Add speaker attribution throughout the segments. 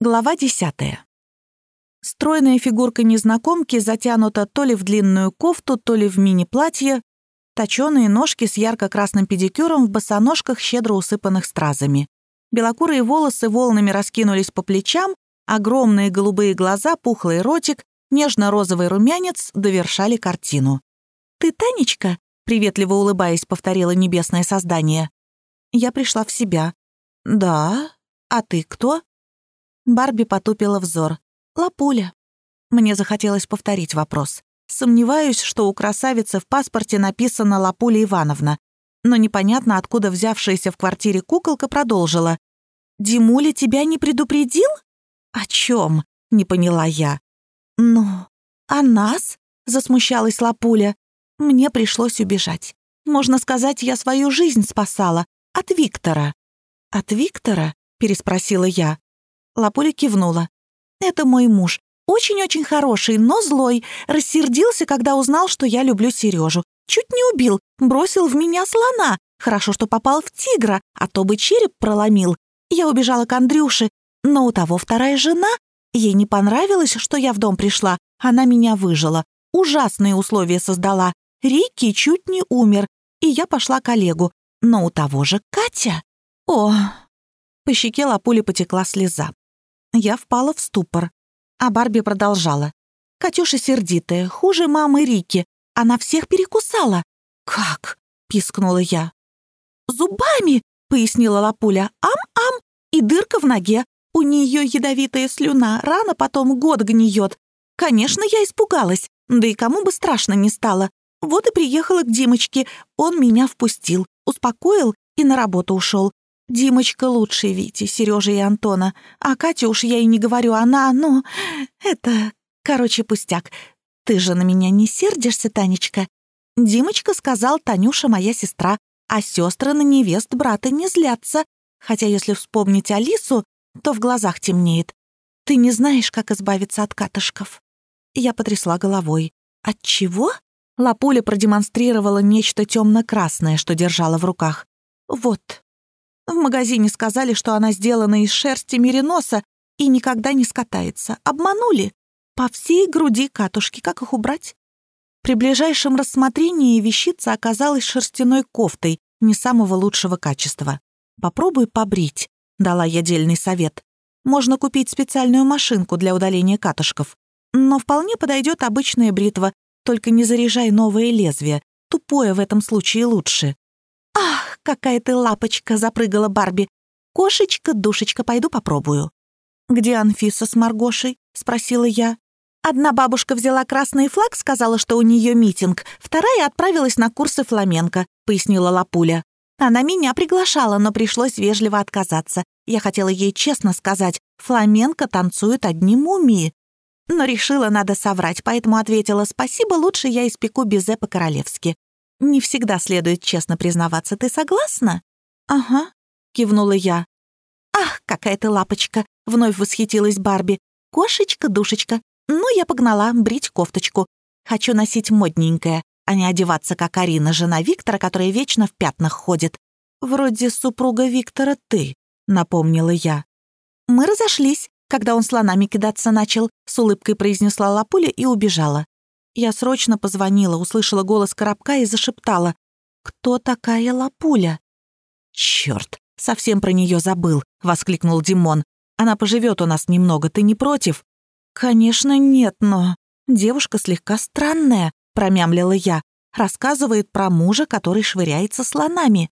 Speaker 1: Глава десятая. Стройная фигурка незнакомки затянута то ли в длинную кофту, то ли в мини-платье, точёные ножки с ярко-красным педикюром в босоножках, щедро усыпанных стразами. Белокурые волосы волнами раскинулись по плечам, огромные голубые глаза, пухлый ротик, нежно-розовый румянец довершали картину. «Ты Танечка?» — приветливо улыбаясь, повторило небесное создание. Я пришла в себя. «Да? А ты кто?» Барби потупила взор. «Лапуля». Мне захотелось повторить вопрос. Сомневаюсь, что у красавицы в паспорте написано «Лапуля Ивановна». Но непонятно, откуда взявшаяся в квартире куколка продолжила. «Димуля тебя не предупредил?» «О чем?» — не поняла я. «Ну, а нас?» — засмущалась Лапуля. «Мне пришлось убежать. Можно сказать, я свою жизнь спасала. От Виктора». «От Виктора?» — переспросила я. Лапуля кивнула. «Это мой муж. Очень-очень хороший, но злой. Рассердился, когда узнал, что я люблю Сережу. Чуть не убил, бросил в меня слона. Хорошо, что попал в тигра, а то бы череп проломил. Я убежала к Андрюше, но у того вторая жена. Ей не понравилось, что я в дом пришла. Она меня выжила. Ужасные условия создала. Рики чуть не умер, и я пошла к Олегу. Но у того же Катя. О, по щеке Лапули потекла слеза. Я впала в ступор. А Барби продолжала. «Катюша сердитая, хуже мамы Рики. Она всех перекусала». «Как?» — пискнула я. «Зубами!» — пояснила Лапуля. «Ам-ам!» И дырка в ноге. У нее ядовитая слюна, рана потом год гниет. Конечно, я испугалась, да и кому бы страшно не стало. Вот и приехала к Димочке. Он меня впустил, успокоил и на работу ушел. Димочка лучше Вити, Сережи и Антона. А Катя уж я и не говорю, она, ну, это, короче, пустяк. Ты же на меня не сердишься, Танечка? Димочка сказал, Танюша моя сестра, а сестры на невест брата не злятся. Хотя если вспомнить Алису, то в глазах темнеет. Ты не знаешь, как избавиться от катышков. Я потрясла головой. От чего? Лапуля продемонстрировала нечто темно-красное, что держала в руках. Вот. В магазине сказали, что она сделана из шерсти мериноса и никогда не скатается. Обманули. По всей груди катушки. Как их убрать? При ближайшем рассмотрении вещица оказалась шерстяной кофтой не самого лучшего качества. «Попробуй побрить», — дала я дельный совет. «Можно купить специальную машинку для удаления катышков. Но вполне подойдет обычная бритва, только не заряжай новое лезвие. Тупое в этом случае лучше». «Ах, какая ты лапочка!» — запрыгала Барби. «Кошечка, душечка, пойду попробую». «Где Анфиса с Маргошей?» — спросила я. Одна бабушка взяла красный флаг, сказала, что у нее митинг, вторая отправилась на курсы фламенко, пояснила Лапуля. Она меня приглашала, но пришлось вежливо отказаться. Я хотела ей честно сказать, фламенко танцуют одни мумии. Но решила, надо соврать, поэтому ответила, спасибо, лучше я испеку безе по-королевски. Не всегда следует честно признаваться. Ты согласна?» «Ага», — кивнула я. «Ах, какая ты лапочка!» — вновь восхитилась Барби. «Кошечка-душечка. Ну, я погнала брить кофточку. Хочу носить модненькое, а не одеваться, как Арина, жена Виктора, которая вечно в пятнах ходит. Вроде супруга Виктора ты», — напомнила я. «Мы разошлись, когда он слонами кидаться начал», — с улыбкой произнесла Лапуля и убежала. Я срочно позвонила, услышала голос коробка и зашептала. «Кто такая Лапуля?» «Чёрт, совсем про неё забыл», — воскликнул Димон. «Она поживёт у нас немного, ты не против?» «Конечно нет, но...» «Девушка слегка странная», — промямлила я. «Рассказывает про мужа, который швыряется слонами».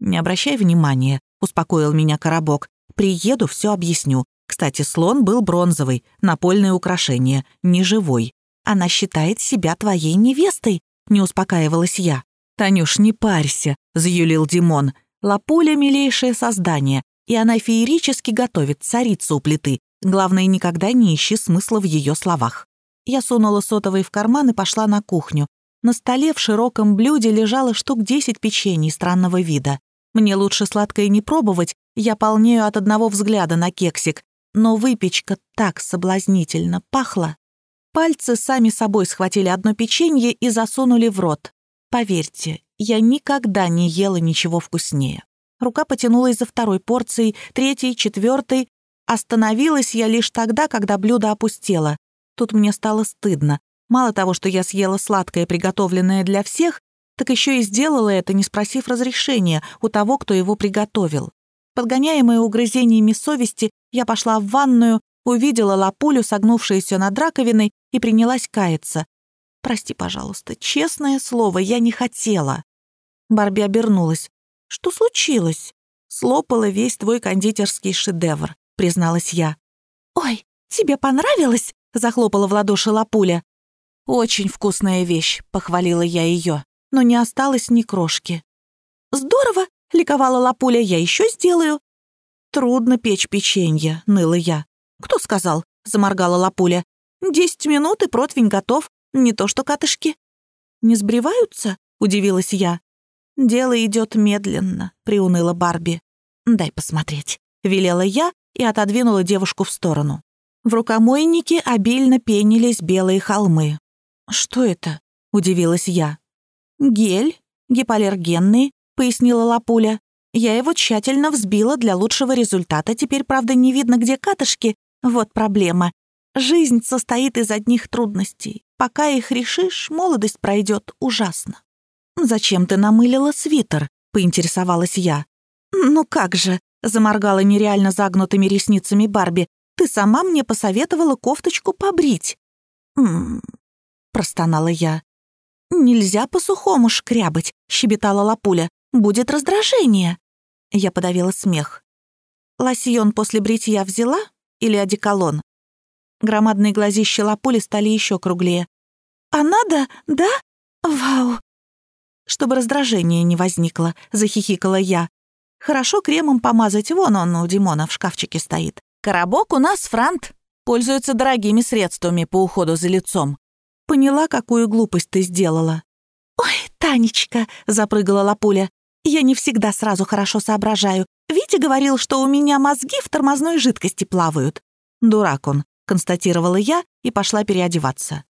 Speaker 1: «Не обращай внимания», — успокоил меня коробок. «Приеду, всё объясню. Кстати, слон был бронзовый, напольное украшение, не живой. Она считает себя твоей невестой», — не успокаивалась я. «Танюш, не парься», — заюлил Димон. «Лапуля — милейшее создание, и она феерически готовит царицу у плиты. Главное, никогда не ищи смысла в ее словах». Я сунула сотовый в карман и пошла на кухню. На столе в широком блюде лежало штук десять печений странного вида. Мне лучше сладкое не пробовать, я полнею от одного взгляда на кексик. Но выпечка так соблазнительно пахла. Пальцы сами собой схватили одно печенье и засунули в рот. Поверьте, я никогда не ела ничего вкуснее. Рука потянулась за второй порцией, третьей, четвертой, Остановилась я лишь тогда, когда блюдо опустело. Тут мне стало стыдно. Мало того, что я съела сладкое, приготовленное для всех, так еще и сделала это, не спросив разрешения у того, кто его приготовил. Подгоняемая угрызениями совести, я пошла в ванную, увидела лапулю, согнувшуюся над раковиной, и принялась каяться. «Прости, пожалуйста, честное слово, я не хотела». Барби обернулась. «Что случилось?» «Слопала весь твой кондитерский шедевр», — призналась я. «Ой, тебе понравилось?» — захлопала в ладоши Лапуля. «Очень вкусная вещь», — похвалила я ее, но не осталось ни крошки. «Здорово!» — ликовала Лапуля, — «я еще сделаю». «Трудно печь печенье», — ныла я. «Кто сказал?» — заморгала Лапуля. «Десять минут, и противень готов. Не то что катышки». «Не сбриваются?» — удивилась я. «Дело идет медленно», — приуныла Барби. «Дай посмотреть», — велела я и отодвинула девушку в сторону. В рукомойнике обильно пенились белые холмы. «Что это?» — удивилась я. «Гель, гипоаллергенный», — пояснила Лапуля. «Я его тщательно взбила для лучшего результата. Теперь, правда, не видно, где катышки. Вот проблема. Жизнь состоит из одних трудностей. Пока их решишь, молодость пройдет ужасно». «Зачем ты намылила свитер?» — поинтересовалась я. «Ну как же», — заморгала нереально загнутыми ресницами Барби, «ты сама мне посоветовала кофточку побрить». «М -м -м, простонала я. «Нельзя по-сухому шкрябать», — щебетала Лапуля. «Будет раздражение». Я подавила смех. «Лосьон после бритья взяла? Или одеколон?» Громадные глазища Лапули стали еще круглее. «А надо, да? Вау!» чтобы раздражение не возникло», — захихикала я. «Хорошо кремом помазать, вон он у Димона в шкафчике стоит. Коробок у нас франт, пользуется дорогими средствами по уходу за лицом». Поняла, какую глупость ты сделала. «Ой, Танечка», — запрыгала Лапуля, «я не всегда сразу хорошо соображаю. Витя говорил, что у меня мозги в тормозной жидкости плавают». «Дурак он», — констатировала я и пошла переодеваться.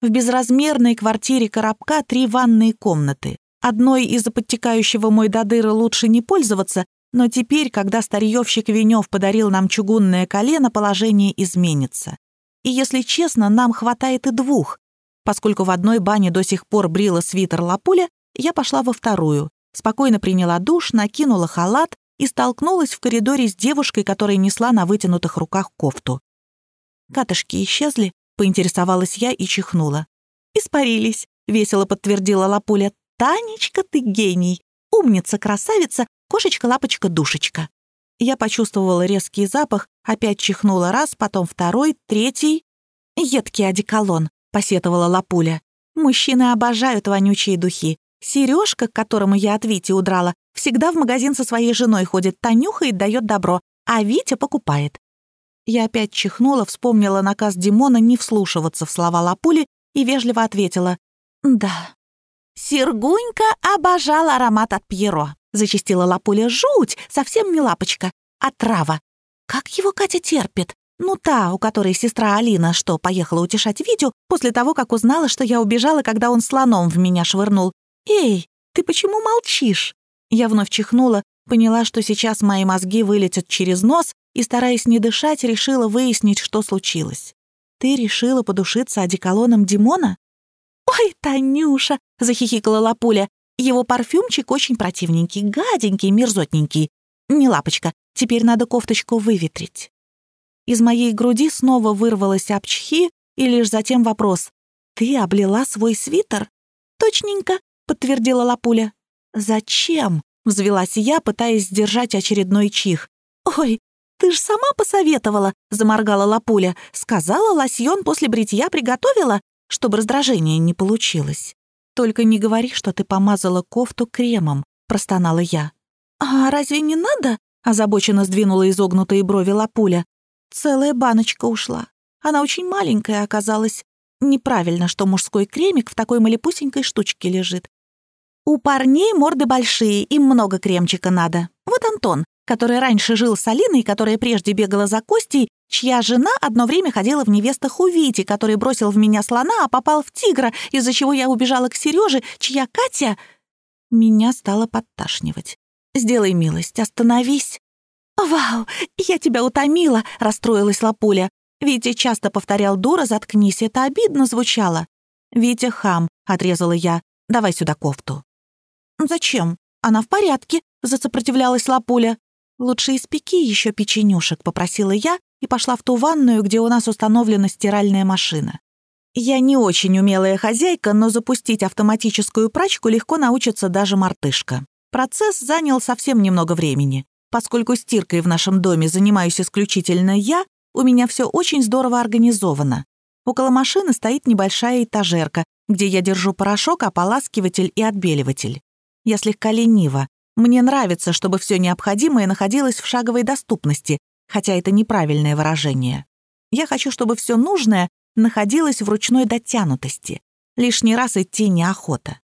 Speaker 1: В безразмерной квартире коробка три ванные комнаты. Одной из-за подтекающего мой до дыры лучше не пользоваться, но теперь, когда старьевщик Венев подарил нам чугунное колено, положение изменится. И, если честно, нам хватает и двух. Поскольку в одной бане до сих пор брила свитер Лапуля, я пошла во вторую, спокойно приняла душ, накинула халат и столкнулась в коридоре с девушкой, которая несла на вытянутых руках кофту. «Катышки исчезли?» — поинтересовалась я и чихнула. «Испарились», — весело подтвердила Лапуля. «Танечка, ты гений! Умница, красавица, кошечка-лапочка-душечка!» Я почувствовала резкий запах, опять чихнула раз, потом второй, третий. «Едкий одеколон», — посетовала Лапуля. «Мужчины обожают вонючие духи. Сережка, к которому я от Вити удрала, всегда в магазин со своей женой ходит, Танюха и дает добро, а Витя покупает». Я опять чихнула, вспомнила наказ Димона не вслушиваться в слова Лапули и вежливо ответила «Да». «Сергунька обожал аромат от Пьеро», — зачастила Лапуля. «Жуть! Совсем не лапочка, а трава. Как его Катя терпит? Ну, та, у которой сестра Алина, что поехала утешать Витю после того, как узнала, что я убежала, когда он слоном в меня швырнул. «Эй, ты почему молчишь?» Я вновь чихнула, поняла, что сейчас мои мозги вылетят через нос и, стараясь не дышать, решила выяснить, что случилось. «Ты решила подушиться одеколоном Димона?» «Ой, Танюша!» — захихикала Лапуля. «Его парфюмчик очень противненький, гаденький, мерзотненький. Не лапочка, теперь надо кофточку выветрить». Из моей груди снова вырвалась обчхи, и лишь затем вопрос. «Ты облила свой свитер?» «Точненько», — подтвердила Лапуля. «Зачем?» — взвелась я, пытаясь сдержать очередной чих. «Ой, ты ж сама посоветовала», — заморгала Лапуля. «Сказала, лосьон после бритья приготовила чтобы раздражение не получилось. Только не говори, что ты помазала кофту кремом», — простонала я. «А разве не надо?» — озабоченно сдвинула изогнутые брови Лапуля. «Целая баночка ушла. Она очень маленькая оказалась. Неправильно, что мужской кремик в такой малепусенькой штучке лежит. У парней морды большие, им много кремчика надо. Вот Антон, который раньше жил с Алиной, которая прежде бегала за Костей, чья жена одно время ходила в невестах у Вити, который бросил в меня слона, а попал в тигра, из-за чего я убежала к Сереже, чья Катя... Меня стало подташнивать. «Сделай милость, остановись». «Вау, я тебя утомила!» — расстроилась Лапуля. Витя часто повторял «Дура, заткнись!» Это обидно звучало. «Витя хам», — отрезала я. «Давай сюда кофту». «Зачем? Она в порядке», — засопротивлялась Лапуля. «Лучше испеки еще печенюшек», — попросила я и пошла в ту ванную, где у нас установлена стиральная машина. Я не очень умелая хозяйка, но запустить автоматическую прачку легко научится даже мартышка. Процесс занял совсем немного времени. Поскольку стиркой в нашем доме занимаюсь исключительно я, у меня все очень здорово организовано. Около машины стоит небольшая этажерка, где я держу порошок, ополаскиватель и отбеливатель. Я слегка ленива. Мне нравится, чтобы все необходимое находилось в шаговой доступности, хотя это неправильное выражение. Я хочу, чтобы все нужное находилось в ручной дотянутости. Лишний раз идти неохота.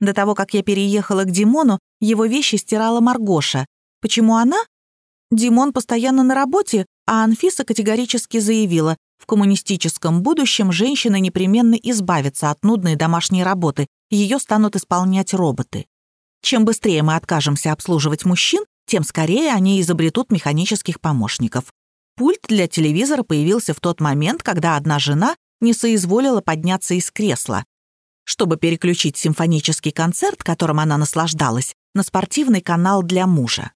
Speaker 1: До того, как я переехала к Димону, его вещи стирала Маргоша. Почему она? Димон постоянно на работе, а Анфиса категорически заявила, в коммунистическом будущем женщина непременно избавится от нудной домашней работы, ее станут исполнять роботы. Чем быстрее мы откажемся обслуживать мужчин, тем скорее они изобретут механических помощников. Пульт для телевизора появился в тот момент, когда одна жена не соизволила подняться из кресла, чтобы переключить симфонический концерт, которым она наслаждалась, на спортивный канал для мужа.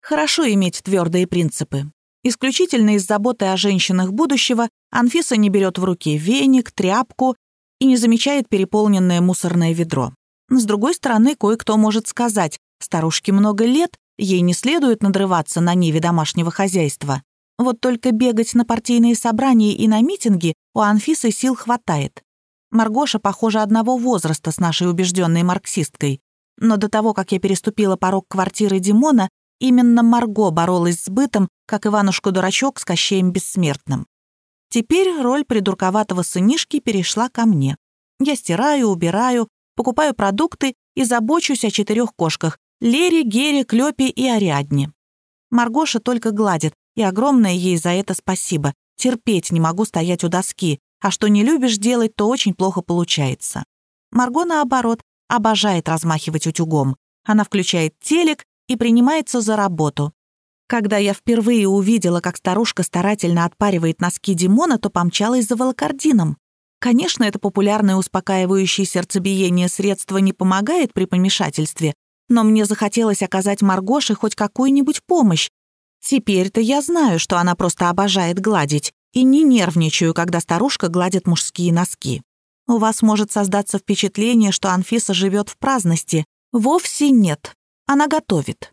Speaker 1: Хорошо иметь твердые принципы. Исключительно из заботы о женщинах будущего Анфиса не берет в руки веник, тряпку и не замечает переполненное мусорное ведро. С другой стороны, кое-кто может сказать, старушке много лет, ей не следует надрываться на ниве домашнего хозяйства. Вот только бегать на партийные собрания и на митинги у Анфисы сил хватает. Маргоша, похоже, одного возраста с нашей убежденной марксисткой. Но до того, как я переступила порог квартиры Димона, именно Марго боролась с бытом, как Иванушка-дурачок с Кощеем Бессмертным. Теперь роль придурковатого сынишки перешла ко мне. Я стираю, убираю, покупаю продукты и забочусь о четырех кошках — Лере, Гере, Клёпе и Ариадне. Маргоша только гладит, и огромное ей за это спасибо. Терпеть не могу стоять у доски, а что не любишь делать, то очень плохо получается. Марго, наоборот, обожает размахивать утюгом. Она включает телек и принимается за работу. Когда я впервые увидела, как старушка старательно отпаривает носки Димона, то помчалась за волокордином. Конечно, это популярное успокаивающее сердцебиение средство не помогает при помешательстве, но мне захотелось оказать Маргоше хоть какую-нибудь помощь. Теперь-то я знаю, что она просто обожает гладить, и не нервничаю, когда старушка гладит мужские носки. У вас может создаться впечатление, что Анфиса живет в праздности. Вовсе нет. Она готовит.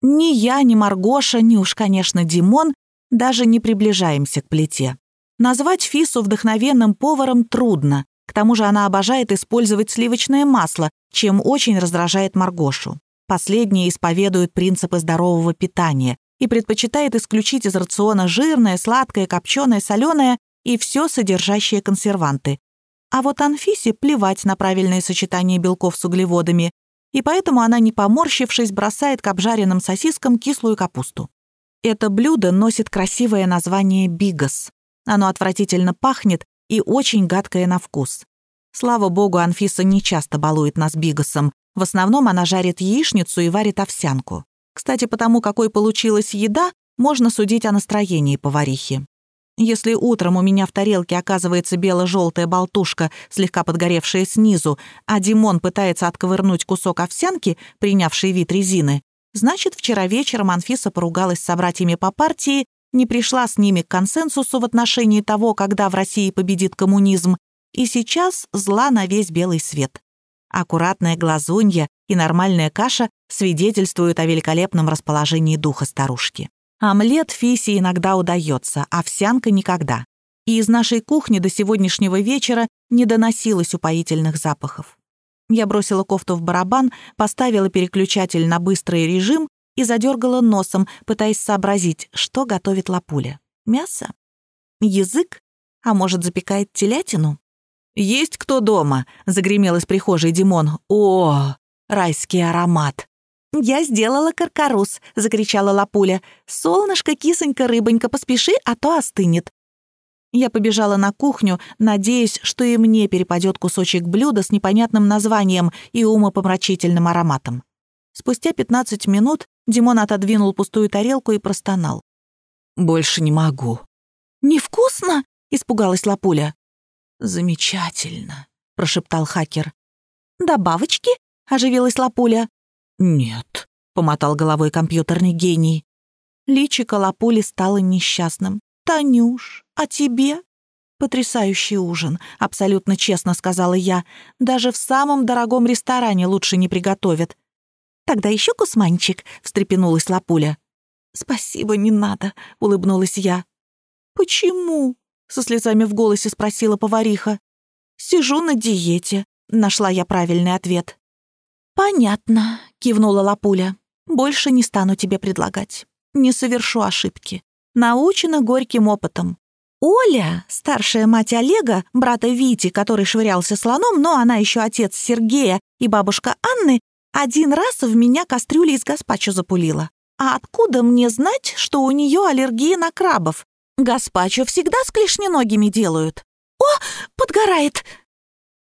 Speaker 1: Ни я, ни Маргоша, ни уж, конечно, Димон даже не приближаемся к плите. Назвать Фису вдохновенным поваром трудно. К тому же она обожает использовать сливочное масло, чем очень раздражает Маргошу. Последняя исповедует принципы здорового питания, и предпочитает исключить из рациона жирное, сладкое, копченое, соленое и все содержащие консерванты. А вот Анфисе плевать на правильное сочетание белков с углеводами, и поэтому она, не поморщившись, бросает к обжаренным сосискам кислую капусту. Это блюдо носит красивое название бигас. Оно отвратительно пахнет и очень гадкое на вкус. Слава богу, Анфиса не часто балует нас бигасом. В основном она жарит яичницу и варит овсянку. Кстати, потому какой получилась еда, можно судить о настроении поварихи. Если утром у меня в тарелке оказывается бело-желтая болтушка, слегка подгоревшая снизу, а Димон пытается отковырнуть кусок овсянки, принявший вид резины, значит, вчера вечером Анфиса поругалась с собратьями по партии, не пришла с ними к консенсусу в отношении того, когда в России победит коммунизм, и сейчас зла на весь белый свет. Аккуратная глазунья и нормальная каша свидетельствуют о великолепном расположении духа старушки. Омлет Фисе иногда удается, овсянка никогда. И из нашей кухни до сегодняшнего вечера не доносилось упоительных запахов. Я бросила кофту в барабан, поставила переключатель на быстрый режим и задергала носом, пытаясь сообразить, что готовит Лапуля. Мясо? Язык? А может, запекает телятину? «Есть кто дома?» — загремел из прихожей Димон. «О, райский аромат!» «Я сделала каркарус», — закричала Лапуля. «Солнышко, кисонька, рыбонька, поспеши, а то остынет». Я побежала на кухню, надеясь, что и мне перепадет кусочек блюда с непонятным названием и умопомрачительным ароматом. Спустя 15 минут Димон отодвинул пустую тарелку и простонал.
Speaker 2: «Больше не могу».
Speaker 1: «Невкусно?» — испугалась Лапуля.
Speaker 2: «Замечательно», — прошептал хакер.
Speaker 1: «Добавочки?» — оживилась Лапуля.
Speaker 2: «Нет», — помотал головой компьютерный гений.
Speaker 1: Личико Лапули стало несчастным. «Танюш, а тебе?» «Потрясающий ужин», — абсолютно честно сказала я. «Даже в самом дорогом ресторане лучше не приготовят». «Тогда еще кусманчик», — встрепенулась Лапуля. «Спасибо, не надо», — улыбнулась я. «Почему?» — со слезами в голосе спросила повариха. «Сижу на диете», — нашла я правильный ответ. «Понятно», — кивнула Лапуля. «Больше не стану тебе предлагать. Не совершу ошибки. Научена горьким опытом. Оля, старшая мать Олега, брата Вити, который швырялся слоном, но она еще отец Сергея и бабушка Анны, один раз в меня кастрюлей из гаспачо запулила. А откуда мне знать, что у нее аллергия на крабов? Гаспачо всегда с клешненогими делают. «О, подгорает!»